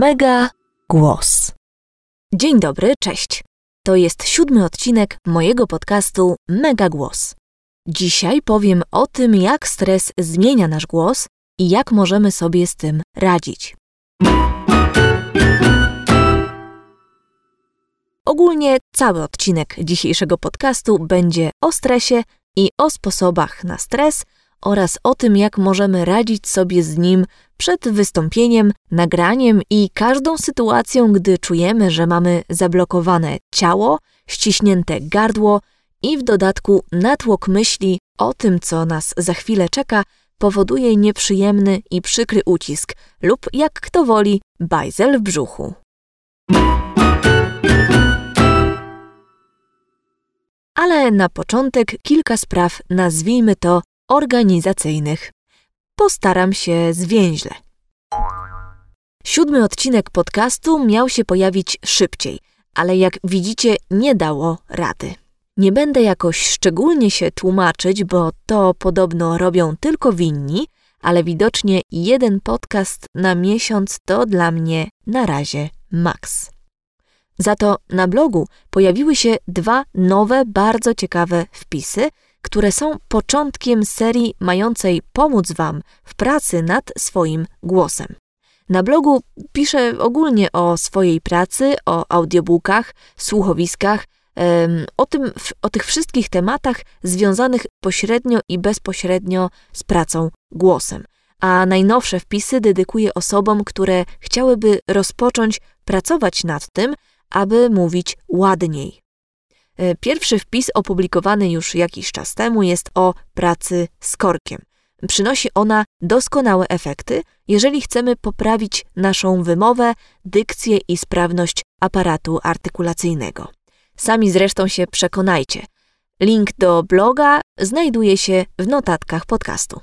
Mega Głos. Dzień dobry, cześć. To jest siódmy odcinek mojego podcastu Mega Głos. Dzisiaj powiem o tym, jak stres zmienia nasz głos i jak możemy sobie z tym radzić. Ogólnie cały odcinek dzisiejszego podcastu będzie o stresie i o sposobach na stres oraz o tym, jak możemy radzić sobie z nim przed wystąpieniem, nagraniem i każdą sytuacją, gdy czujemy, że mamy zablokowane ciało, ściśnięte gardło i w dodatku natłok myśli o tym, co nas za chwilę czeka, powoduje nieprzyjemny i przykry ucisk lub, jak kto woli, bajzel w brzuchu. Ale na początek kilka spraw, nazwijmy to organizacyjnych. Postaram się zwięźle. Siódmy odcinek podcastu miał się pojawić szybciej, ale jak widzicie, nie dało rady. Nie będę jakoś szczególnie się tłumaczyć, bo to podobno robią tylko winni, ale widocznie jeden podcast na miesiąc to dla mnie na razie maks. Za to na blogu pojawiły się dwa nowe, bardzo ciekawe wpisy, które są początkiem serii mającej pomóc Wam w pracy nad swoim głosem. Na blogu piszę ogólnie o swojej pracy, o audiobookach, słuchowiskach, o, tym, o tych wszystkich tematach związanych pośrednio i bezpośrednio z pracą głosem. A najnowsze wpisy dedykuję osobom, które chciałyby rozpocząć pracować nad tym, aby mówić ładniej. E, pierwszy wpis opublikowany już jakiś czas temu jest o pracy z korkiem. Przynosi ona doskonałe efekty, jeżeli chcemy poprawić naszą wymowę, dykcję i sprawność aparatu artykulacyjnego. Sami zresztą się przekonajcie. Link do bloga znajduje się w notatkach podcastu.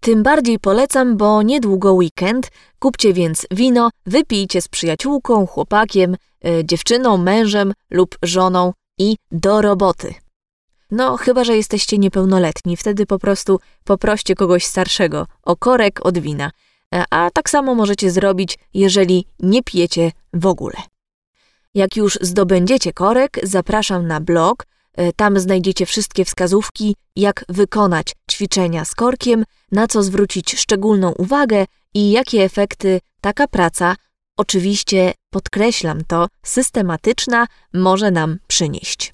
Tym bardziej polecam, bo niedługo weekend. Kupcie więc wino, wypijcie z przyjaciółką, chłopakiem, yy, dziewczyną, mężem lub żoną i do roboty. No, chyba że jesteście niepełnoletni, wtedy po prostu poproście kogoś starszego o korek od wina. E, a tak samo możecie zrobić, jeżeli nie pijecie w ogóle. Jak już zdobędziecie korek, zapraszam na blog. E, tam znajdziecie wszystkie wskazówki, jak wykonać ćwiczenia z korkiem, na co zwrócić szczególną uwagę i jakie efekty taka praca oczywiście podkreślam to, systematyczna może nam przynieść.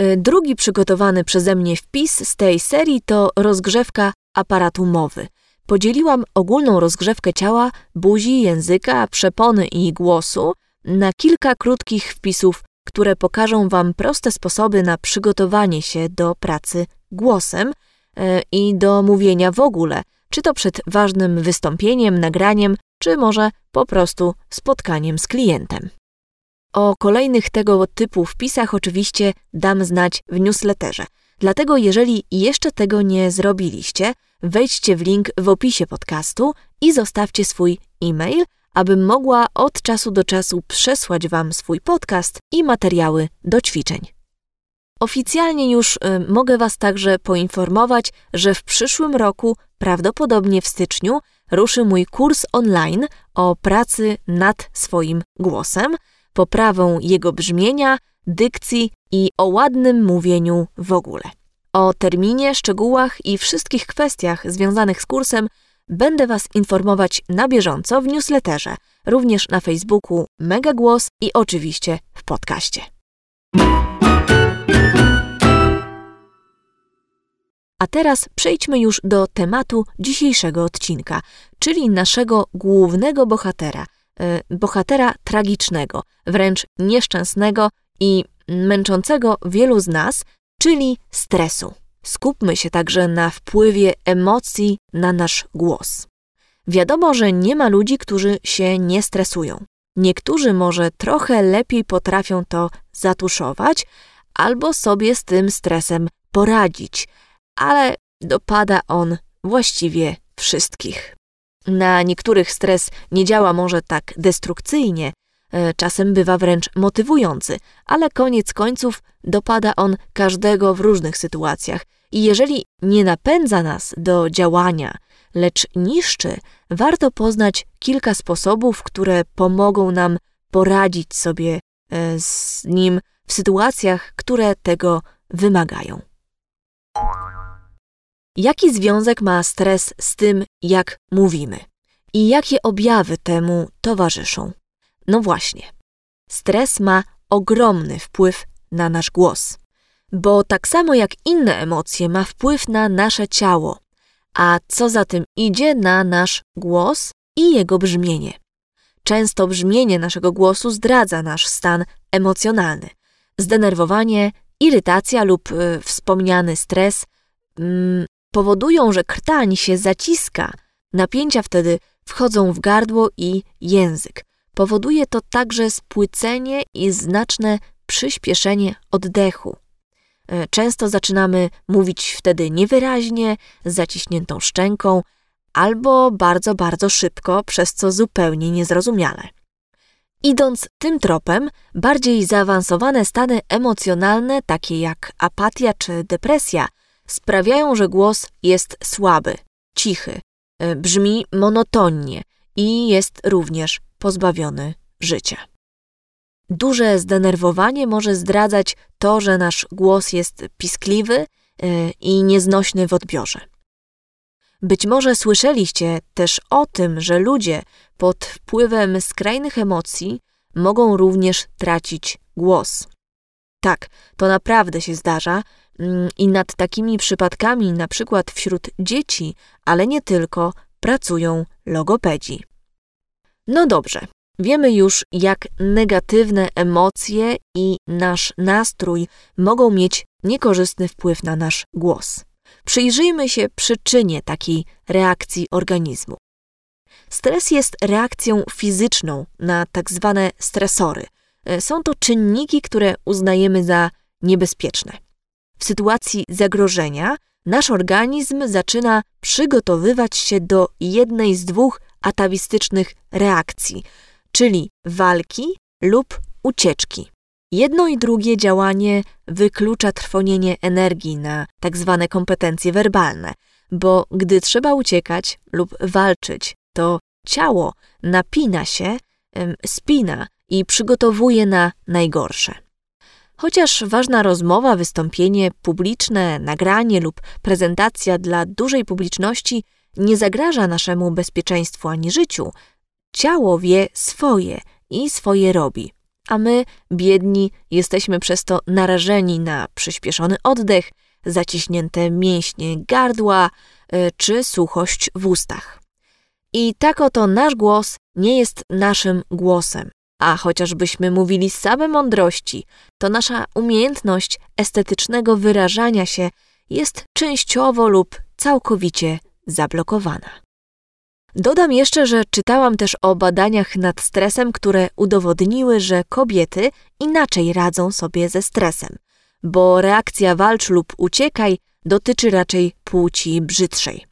Y, drugi przygotowany przeze mnie wpis z tej serii to rozgrzewka aparatu mowy. Podzieliłam ogólną rozgrzewkę ciała, buzi, języka, przepony i głosu na kilka krótkich wpisów, które pokażą Wam proste sposoby na przygotowanie się do pracy głosem y, i do mówienia w ogóle, czy to przed ważnym wystąpieniem, nagraniem, czy może po prostu spotkaniem z klientem. O kolejnych tego typu wpisach oczywiście dam znać w newsletterze. Dlatego jeżeli jeszcze tego nie zrobiliście, wejdźcie w link w opisie podcastu i zostawcie swój e-mail, abym mogła od czasu do czasu przesłać Wam swój podcast i materiały do ćwiczeń. Oficjalnie już y, mogę Was także poinformować, że w przyszłym roku, prawdopodobnie w styczniu, ruszy mój kurs online o pracy nad swoim głosem, poprawą jego brzmienia, dykcji i o ładnym mówieniu w ogóle. O terminie, szczegółach i wszystkich kwestiach związanych z kursem będę Was informować na bieżąco w newsletterze, również na Facebooku Megagłos i oczywiście w podcaście. A teraz przejdźmy już do tematu dzisiejszego odcinka, czyli naszego głównego bohatera, e, bohatera tragicznego, wręcz nieszczęsnego i męczącego wielu z nas, czyli stresu. Skupmy się także na wpływie emocji na nasz głos. Wiadomo, że nie ma ludzi, którzy się nie stresują. Niektórzy może trochę lepiej potrafią to zatuszować albo sobie z tym stresem poradzić, ale dopada on właściwie wszystkich. Na niektórych stres nie działa może tak destrukcyjnie, e, czasem bywa wręcz motywujący, ale koniec końców dopada on każdego w różnych sytuacjach i jeżeli nie napędza nas do działania, lecz niszczy, warto poznać kilka sposobów, które pomogą nam poradzić sobie e, z nim w sytuacjach, które tego wymagają. Jaki związek ma stres z tym, jak mówimy? I jakie objawy temu towarzyszą? No właśnie. Stres ma ogromny wpływ na nasz głos, bo tak samo jak inne emocje ma wpływ na nasze ciało, a co za tym idzie na nasz głos i jego brzmienie. Często brzmienie naszego głosu zdradza nasz stan emocjonalny. Zdenerwowanie, irytacja lub y, wspomniany stres y, powodują, że krtań się zaciska. Napięcia wtedy wchodzą w gardło i język. Powoduje to także spłycenie i znaczne przyspieszenie oddechu. E, często zaczynamy mówić wtedy niewyraźnie, z zaciśniętą szczęką, albo bardzo, bardzo szybko, przez co zupełnie niezrozumiale. Idąc tym tropem, bardziej zaawansowane stany emocjonalne, takie jak apatia czy depresja, sprawiają, że głos jest słaby, cichy, e, brzmi monotonnie i jest również pozbawiony życia. Duże zdenerwowanie może zdradzać to, że nasz głos jest piskliwy e, i nieznośny w odbiorze. Być może słyszeliście też o tym, że ludzie pod wpływem skrajnych emocji mogą również tracić głos. Tak, to naprawdę się zdarza i nad takimi przypadkami, na przykład wśród dzieci, ale nie tylko, pracują logopedzi. No dobrze, wiemy już, jak negatywne emocje i nasz nastrój mogą mieć niekorzystny wpływ na nasz głos. Przyjrzyjmy się przyczynie takiej reakcji organizmu. Stres jest reakcją fizyczną na tak zwane stresory. E, są to czynniki, które uznajemy za niebezpieczne. W sytuacji zagrożenia nasz organizm zaczyna przygotowywać się do jednej z dwóch atawistycznych reakcji, czyli walki lub ucieczki. Jedno i drugie działanie wyklucza trwonienie energii na tak zwane kompetencje werbalne, bo gdy trzeba uciekać lub walczyć, to ciało napina się, spina i przygotowuje na najgorsze. Chociaż ważna rozmowa, wystąpienie publiczne, nagranie lub prezentacja dla dużej publiczności nie zagraża naszemu bezpieczeństwu ani życiu, ciało wie swoje i swoje robi. A my, biedni, jesteśmy przez to narażeni na przyspieszony oddech, zaciśnięte mięśnie gardła e, czy suchość w ustach. I tak oto nasz głos nie jest naszym głosem, a chociażbyśmy mówili same mądrości, to nasza umiejętność estetycznego wyrażania się jest częściowo lub całkowicie zablokowana. Dodam jeszcze, że czytałam też o badaniach nad stresem, które udowodniły, że kobiety inaczej radzą sobie ze stresem, bo reakcja walcz lub uciekaj dotyczy raczej płci brzydszej.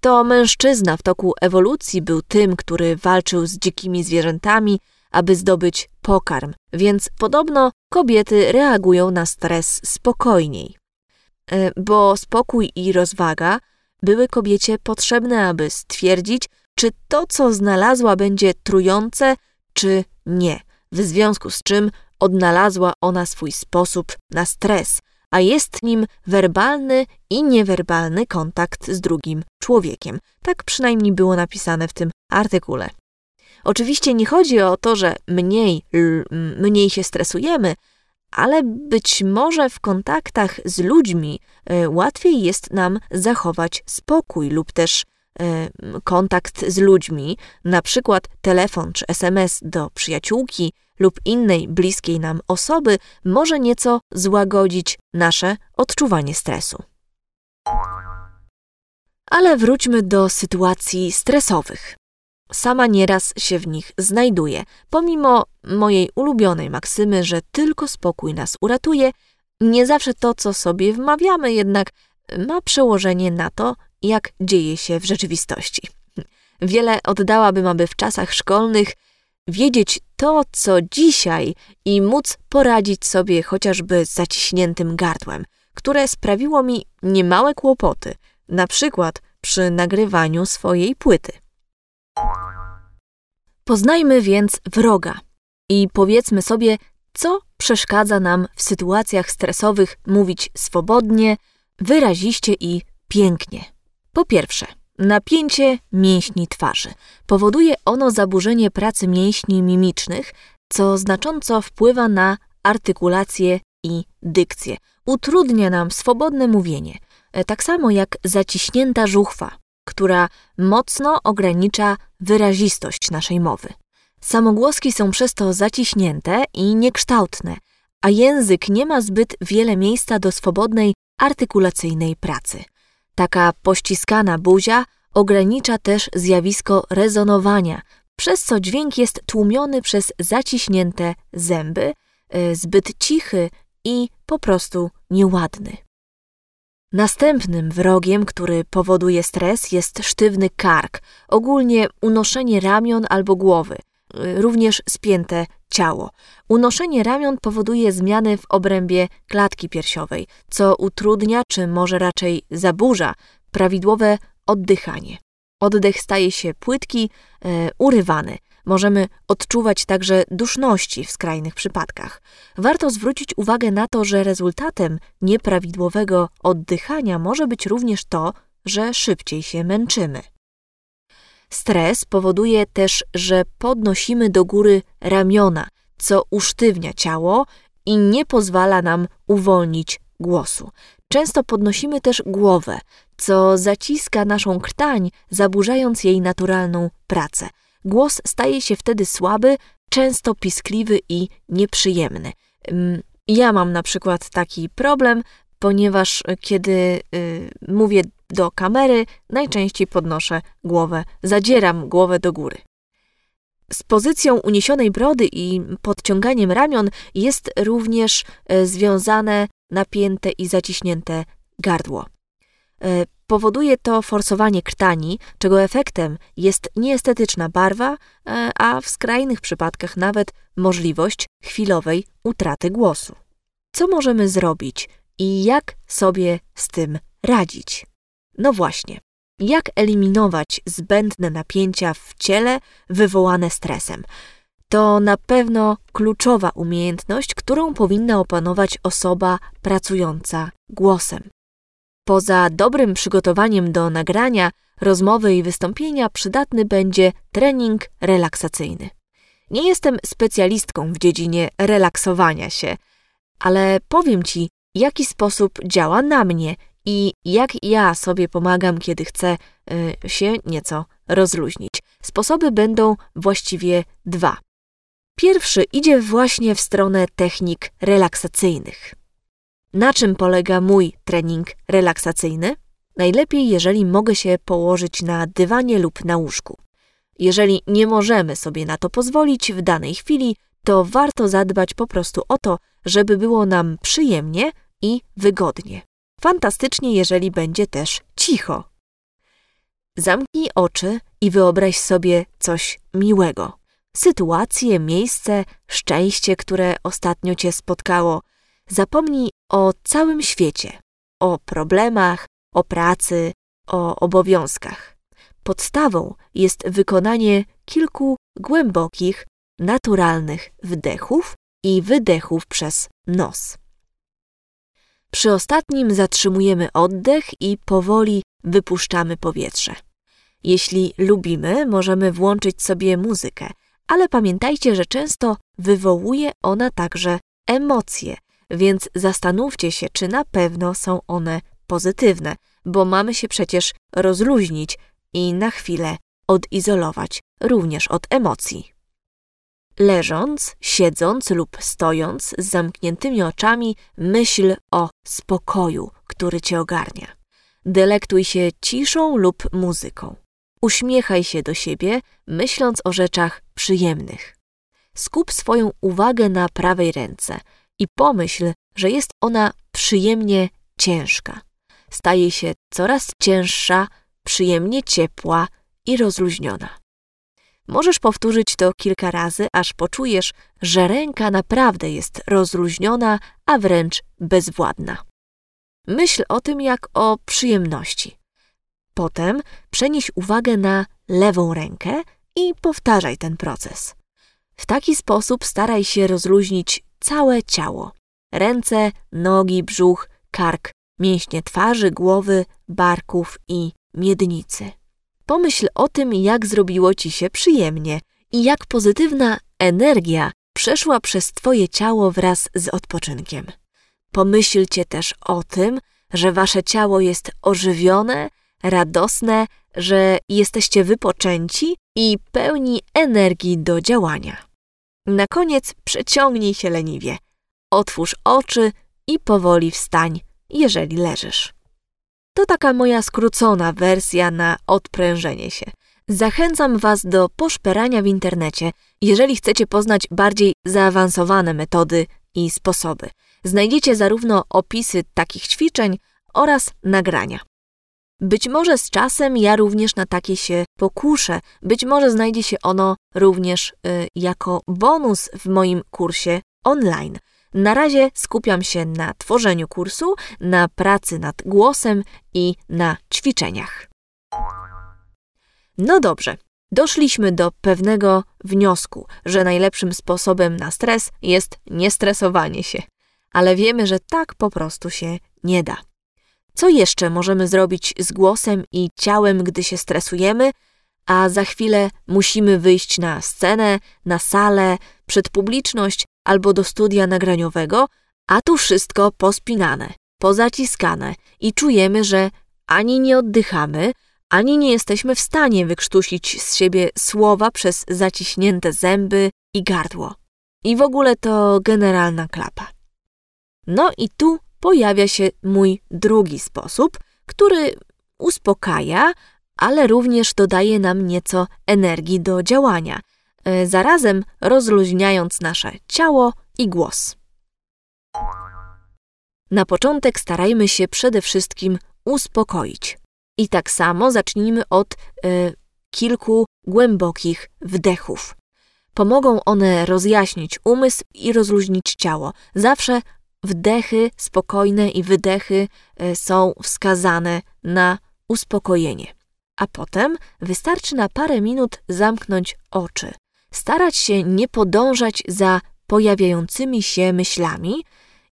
To mężczyzna w toku ewolucji był tym, który walczył z dzikimi zwierzętami, aby zdobyć pokarm, więc podobno kobiety reagują na stres spokojniej. E, bo spokój i rozwaga były kobiecie potrzebne, aby stwierdzić, czy to, co znalazła, będzie trujące, czy nie, w związku z czym odnalazła ona swój sposób na stres, a jest nim werbalny i niewerbalny kontakt z drugim człowiekiem. Tak przynajmniej było napisane w tym artykule. Oczywiście nie chodzi o to, że mniej, mniej się stresujemy, ale być może w kontaktach z ludźmi e, łatwiej jest nam zachować spokój lub też E, kontakt z ludźmi, na przykład telefon czy SMS do przyjaciółki lub innej bliskiej nam osoby, może nieco złagodzić nasze odczuwanie stresu. Ale wróćmy do sytuacji stresowych. Sama nieraz się w nich znajduję, pomimo mojej ulubionej maksymy, że tylko spokój nas uratuje. Nie zawsze to, co sobie wmawiamy, jednak ma przełożenie na to, jak dzieje się w rzeczywistości. Wiele oddałabym, aby w czasach szkolnych wiedzieć to, co dzisiaj i móc poradzić sobie chociażby z zaciśniętym gardłem, które sprawiło mi niemałe kłopoty, na przykład przy nagrywaniu swojej płyty. Poznajmy więc wroga i powiedzmy sobie, co przeszkadza nam w sytuacjach stresowych mówić swobodnie, wyraziście i pięknie. Po pierwsze, napięcie mięśni twarzy. Powoduje ono zaburzenie pracy mięśni mimicznych, co znacząco wpływa na artykulację i dykcję. Utrudnia nam swobodne mówienie, e, tak samo jak zaciśnięta żuchwa, która mocno ogranicza wyrazistość naszej mowy. Samogłoski są przez to zaciśnięte i niekształtne, a język nie ma zbyt wiele miejsca do swobodnej, artykulacyjnej pracy. Taka pościskana buzia ogranicza też zjawisko rezonowania, przez co dźwięk jest tłumiony przez zaciśnięte zęby, y, zbyt cichy i po prostu nieładny. Następnym wrogiem, który powoduje stres, jest sztywny kark, ogólnie unoszenie ramion albo głowy, y, również spięte ciało. Unoszenie ramion powoduje zmiany w obrębie klatki piersiowej, co utrudnia, czy może raczej zaburza prawidłowe oddychanie. Oddech staje się płytki, e, urywany. Możemy odczuwać także duszności w skrajnych przypadkach. Warto zwrócić uwagę na to, że rezultatem nieprawidłowego oddychania może być również to, że szybciej się męczymy. Stres powoduje też, że podnosimy do góry ramiona, co usztywnia ciało i nie pozwala nam uwolnić głosu. Często podnosimy też głowę, co zaciska naszą krtań, zaburzając jej naturalną pracę. Głos staje się wtedy słaby, często piskliwy i nieprzyjemny. Ja mam na przykład taki problem, ponieważ kiedy y, mówię do kamery, najczęściej podnoszę głowę, zadzieram głowę do góry. Z pozycją uniesionej brody i podciąganiem ramion jest również e, związane napięte i zaciśnięte gardło. Powoduje to forsowanie krtani, czego efektem jest nieestetyczna barwa, e, a w skrajnych przypadkach nawet możliwość chwilowej utraty głosu. Co możemy zrobić i jak sobie z tym radzić? No właśnie, jak eliminować zbędne napięcia w ciele wywołane stresem? To na pewno kluczowa umiejętność, którą powinna opanować osoba pracująca głosem. Poza dobrym przygotowaniem do nagrania, rozmowy i wystąpienia przydatny będzie trening relaksacyjny. Nie jestem specjalistką w dziedzinie relaksowania się, ale powiem Ci, jaki sposób działa na mnie i jak ja sobie pomagam, kiedy chcę y, się nieco rozluźnić. Sposoby będą właściwie dwa. Pierwszy idzie właśnie w stronę technik relaksacyjnych. Na czym polega mój trening relaksacyjny? Najlepiej, jeżeli mogę się położyć na dywanie lub na łóżku. Jeżeli nie możemy sobie na to pozwolić w danej chwili, to warto zadbać po prostu o to, żeby było nam przyjemnie i wygodnie. Fantastycznie, jeżeli będzie też cicho. Zamknij oczy i wyobraź sobie coś miłego. Sytuację, miejsce, szczęście, które ostatnio cię spotkało. Zapomnij o całym świecie, o problemach, o pracy, o obowiązkach. Podstawą jest wykonanie kilku głębokich, naturalnych wdechów i wydechów przez nos. Przy ostatnim zatrzymujemy oddech i powoli wypuszczamy powietrze. Jeśli lubimy, możemy włączyć sobie muzykę, ale pamiętajcie, że często wywołuje ona także emocje, więc zastanówcie się, czy na pewno są one pozytywne, bo mamy się przecież rozluźnić i na chwilę odizolować również od emocji. Leżąc, siedząc lub stojąc z zamkniętymi oczami, myśl o spokoju, który cię ogarnia. Delektuj się ciszą lub muzyką. Uśmiechaj się do siebie, myśląc o rzeczach przyjemnych. Skup swoją uwagę na prawej ręce i pomyśl, że jest ona przyjemnie ciężka. Staje się coraz cięższa, przyjemnie ciepła i rozluźniona. Możesz powtórzyć to kilka razy, aż poczujesz, że ręka naprawdę jest rozluźniona, a wręcz bezwładna. Myśl o tym jak o przyjemności. Potem przenieś uwagę na lewą rękę i powtarzaj ten proces. W taki sposób staraj się rozluźnić całe ciało: ręce, nogi, brzuch, kark, mięśnie twarzy, głowy, barków i miednicy. Pomyśl o tym, jak zrobiło ci się przyjemnie i jak pozytywna energia przeszła przez twoje ciało wraz z odpoczynkiem. Pomyślcie też o tym, że wasze ciało jest ożywione, radosne, że jesteście wypoczęci i pełni energii do działania. Na koniec przeciągnij się leniwie, otwórz oczy i powoli wstań, jeżeli leżysz. To taka moja skrócona wersja na odprężenie się. Zachęcam Was do poszperania w internecie, jeżeli chcecie poznać bardziej zaawansowane metody i sposoby. Znajdziecie zarówno opisy takich ćwiczeń oraz nagrania. Być może z czasem ja również na takie się pokuszę, być może znajdzie się ono również y, jako bonus w moim kursie online. Na razie skupiam się na tworzeniu kursu, na pracy nad głosem i na ćwiczeniach. No dobrze, doszliśmy do pewnego wniosku, że najlepszym sposobem na stres jest niestresowanie się, ale wiemy, że tak po prostu się nie da. Co jeszcze możemy zrobić z głosem i ciałem, gdy się stresujemy, a za chwilę musimy wyjść na scenę, na salę, przed publiczność albo do studia nagraniowego, a tu wszystko pospinane, pozaciskane i czujemy, że ani nie oddychamy, ani nie jesteśmy w stanie wykrztusić z siebie słowa przez zaciśnięte zęby i gardło. I w ogóle to generalna klapa. No i tu pojawia się mój drugi sposób, który uspokaja, ale również dodaje nam nieco energii do działania, e, zarazem rozluźniając nasze ciało i głos. Na początek starajmy się przede wszystkim uspokoić. I tak samo zacznijmy od y, kilku głębokich wdechów. Pomogą one rozjaśnić umysł i rozluźnić ciało. Zawsze wdechy spokojne i wydechy y, są wskazane na uspokojenie. A potem wystarczy na parę minut zamknąć oczy, starać się nie podążać za pojawiającymi się myślami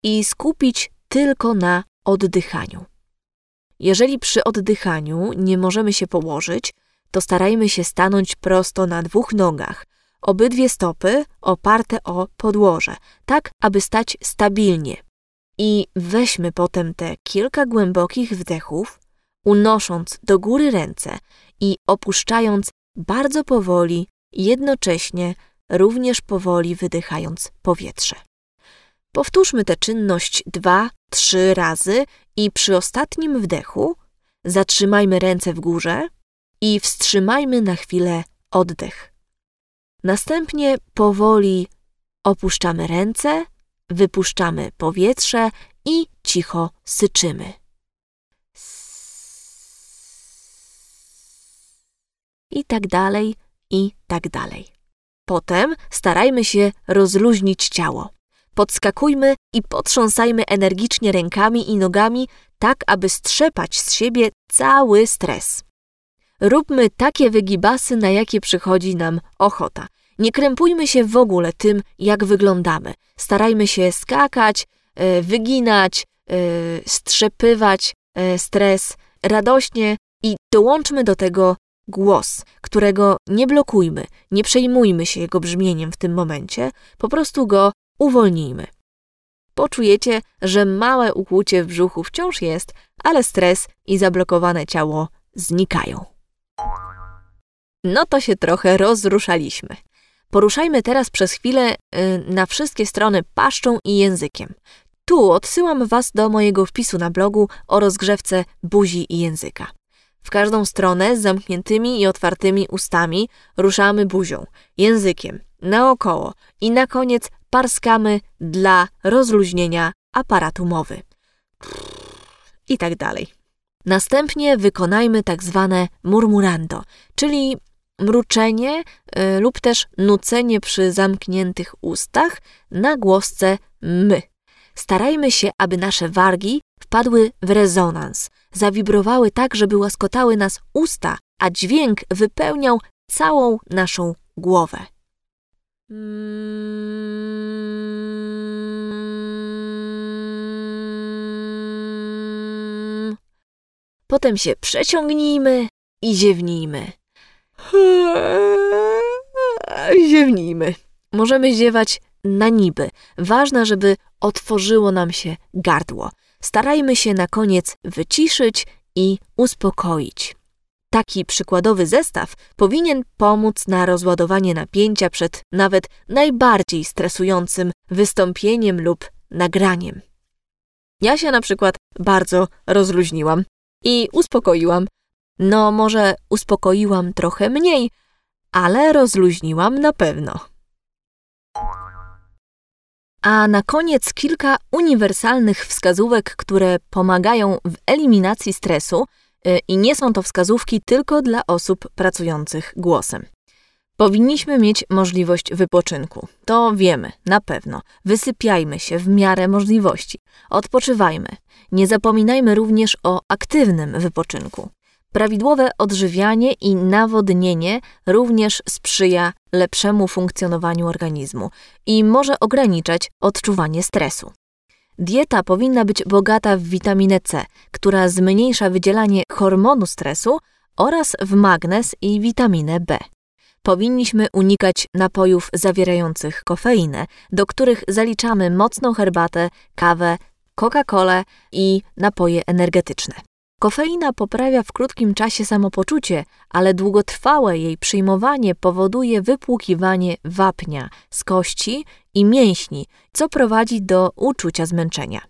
i skupić tylko na oddychaniu. Jeżeli przy oddychaniu nie możemy się położyć, to starajmy się stanąć prosto na dwóch nogach, obydwie stopy oparte o podłoże, tak aby stać stabilnie. I weźmy potem te kilka głębokich wdechów, unosząc do góry ręce i opuszczając bardzo powoli, jednocześnie również powoli wydychając powietrze. Powtórzmy tę czynność dwa, trzy razy i przy ostatnim wdechu zatrzymajmy ręce w górze i wstrzymajmy na chwilę oddech. Następnie powoli opuszczamy ręce, wypuszczamy powietrze i cicho syczymy. I tak dalej, i tak dalej. Potem starajmy się rozluźnić ciało. Podskakujmy i potrząsajmy energicznie rękami i nogami, tak aby strzepać z siebie cały stres. Róbmy takie wygibasy, na jakie przychodzi nam ochota. Nie krępujmy się w ogóle tym, jak wyglądamy. Starajmy się skakać, e, wyginać, e, strzepywać e, stres radośnie i dołączmy do tego głos, którego nie blokujmy, nie przejmujmy się jego brzmieniem w tym momencie, po prostu go uwolnijmy. Poczujecie, że małe ukłucie w brzuchu wciąż jest, ale stres i zablokowane ciało znikają. No to się trochę rozruszaliśmy. Poruszajmy teraz przez chwilę y, na wszystkie strony paszczą i językiem. Tu odsyłam Was do mojego wpisu na blogu o rozgrzewce buzi i języka. W każdą stronę z zamkniętymi i otwartymi ustami ruszamy buzią, językiem, naokoło i na koniec parskamy dla rozluźnienia aparatu mowy. I tak dalej. Następnie wykonajmy tak zwane murmurando, czyli mruczenie y, lub też nucenie przy zamkniętych ustach na głosce my. Starajmy się, aby nasze wargi wpadły w rezonans, zawibrowały tak, żeby łaskotały nas usta, a dźwięk wypełniał całą naszą głowę. Potem się przeciągnijmy i ziewnijmy. Ziewnijmy. Możemy ziewać na niby. Ważne, żeby otworzyło nam się gardło. Starajmy się na koniec wyciszyć i uspokoić. Taki przykładowy zestaw powinien pomóc na rozładowanie napięcia przed nawet najbardziej stresującym wystąpieniem lub nagraniem. Ja się na przykład bardzo rozluźniłam i uspokoiłam. No, może uspokoiłam trochę mniej, ale rozluźniłam na pewno. A na koniec kilka uniwersalnych wskazówek, które pomagają w eliminacji stresu y, i nie są to wskazówki tylko dla osób pracujących głosem. Powinniśmy mieć możliwość wypoczynku. To wiemy, na pewno. Wysypiajmy się w miarę możliwości. Odpoczywajmy. Nie zapominajmy również o aktywnym wypoczynku. Prawidłowe odżywianie i nawodnienie również sprzyja lepszemu funkcjonowaniu organizmu i może ograniczać odczuwanie stresu. Dieta powinna być bogata w witaminę C, która zmniejsza wydzielanie hormonu stresu oraz w magnez i witaminę B. Powinniśmy unikać napojów zawierających kofeinę, do których zaliczamy mocną herbatę, kawę, Coca-Colę i napoje energetyczne. Kofeina poprawia w krótkim czasie samopoczucie, ale długotrwałe jej przyjmowanie powoduje wypłukiwanie wapnia z kości i mięśni, co prowadzi do uczucia zmęczenia.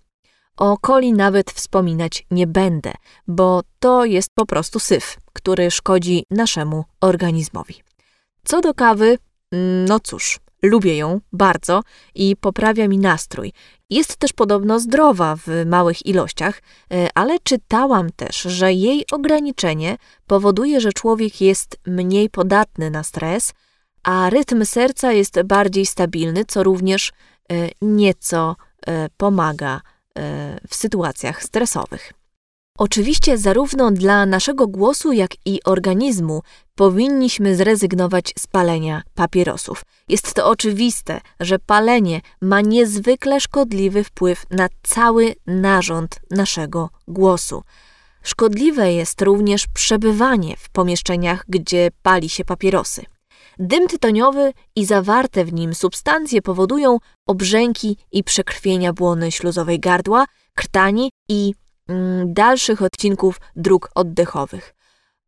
O coli nawet wspominać nie będę, bo to jest po prostu syf, który szkodzi naszemu organizmowi. Co do kawy, no cóż, lubię ją bardzo i poprawia mi nastrój. Jest też podobno zdrowa w małych ilościach, e, ale czytałam też, że jej ograniczenie powoduje, że człowiek jest mniej podatny na stres, a rytm serca jest bardziej stabilny, co również e, nieco e, pomaga w sytuacjach stresowych. Oczywiście zarówno dla naszego głosu, jak i organizmu powinniśmy zrezygnować z palenia papierosów. Jest to oczywiste, że palenie ma niezwykle szkodliwy wpływ na cały narząd naszego głosu. Szkodliwe jest również przebywanie w pomieszczeniach, gdzie pali się papierosy. Dym tytoniowy i zawarte w nim substancje powodują obrzęki i przekrwienia błony śluzowej gardła, krtani i dalszych odcinków dróg oddechowych.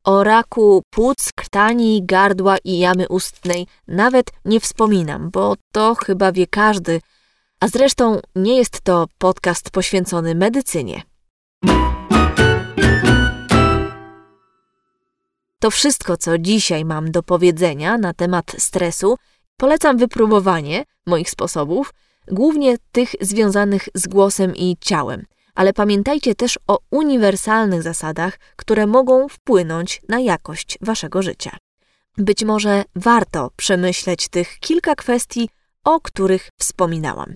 O raku płuc, krtani, gardła i jamy ustnej nawet nie wspominam, bo to chyba wie każdy, a zresztą nie jest to podcast poświęcony medycynie. To wszystko, co dzisiaj mam do powiedzenia na temat stresu. Polecam wypróbowanie moich sposobów, głównie tych związanych z głosem i ciałem ale pamiętajcie też o uniwersalnych zasadach, które mogą wpłynąć na jakość waszego życia. Być może warto przemyśleć tych kilka kwestii, o których wspominałam.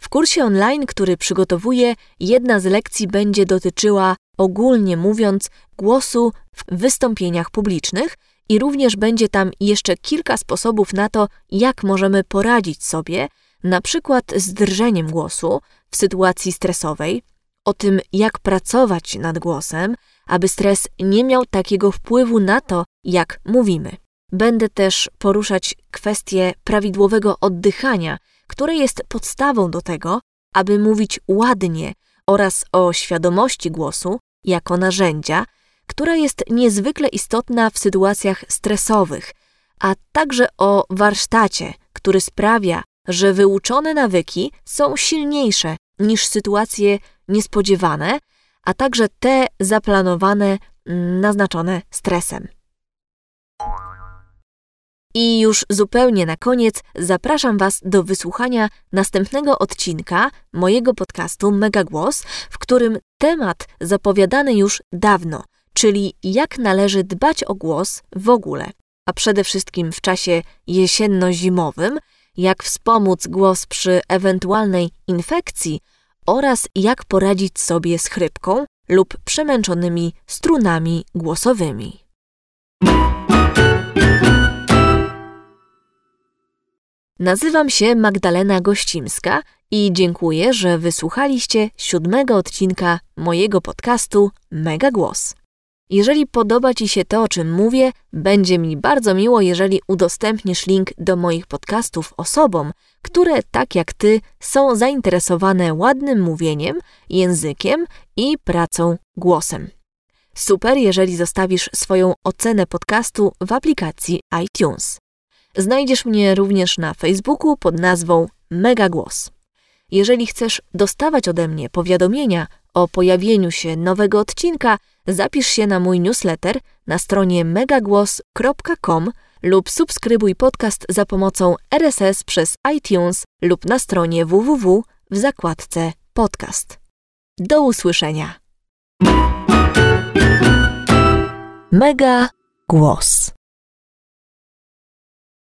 W kursie online, który przygotowuję, jedna z lekcji będzie dotyczyła, ogólnie mówiąc, głosu w wystąpieniach publicznych i również będzie tam jeszcze kilka sposobów na to, jak możemy poradzić sobie na przykład z drżeniem głosu w sytuacji stresowej, o tym, jak pracować nad głosem, aby stres nie miał takiego wpływu na to, jak mówimy. Będę też poruszać kwestię prawidłowego oddychania, które jest podstawą do tego, aby mówić ładnie oraz o świadomości głosu jako narzędzia, która jest niezwykle istotna w sytuacjach stresowych, a także o warsztacie, który sprawia, że wyuczone nawyki są silniejsze niż sytuacje niespodziewane, a także te zaplanowane, mm, naznaczone stresem. I już zupełnie na koniec zapraszam Was do wysłuchania następnego odcinka mojego podcastu Mega Głos, w którym temat zapowiadany już dawno, czyli jak należy dbać o głos w ogóle, a przede wszystkim w czasie jesienno-zimowym, jak wspomóc głos przy ewentualnej infekcji oraz jak poradzić sobie z chrypką lub przemęczonymi strunami głosowymi. Nazywam się Magdalena Gościmska i dziękuję, że wysłuchaliście siódmego odcinka mojego podcastu Mega Głos. Jeżeli podoba Ci się to, o czym mówię, będzie mi bardzo miło, jeżeli udostępnisz link do moich podcastów osobom, które, tak jak Ty, są zainteresowane ładnym mówieniem, językiem i pracą głosem. Super, jeżeli zostawisz swoją ocenę podcastu w aplikacji iTunes. Znajdziesz mnie również na Facebooku pod nazwą Mega Głos. Jeżeli chcesz dostawać ode mnie powiadomienia o pojawieniu się nowego odcinka, zapisz się na mój newsletter na stronie megagłos.com lub subskrybuj podcast za pomocą RSS przez iTunes lub na stronie www w zakładce podcast. Do usłyszenia. Mega Głos.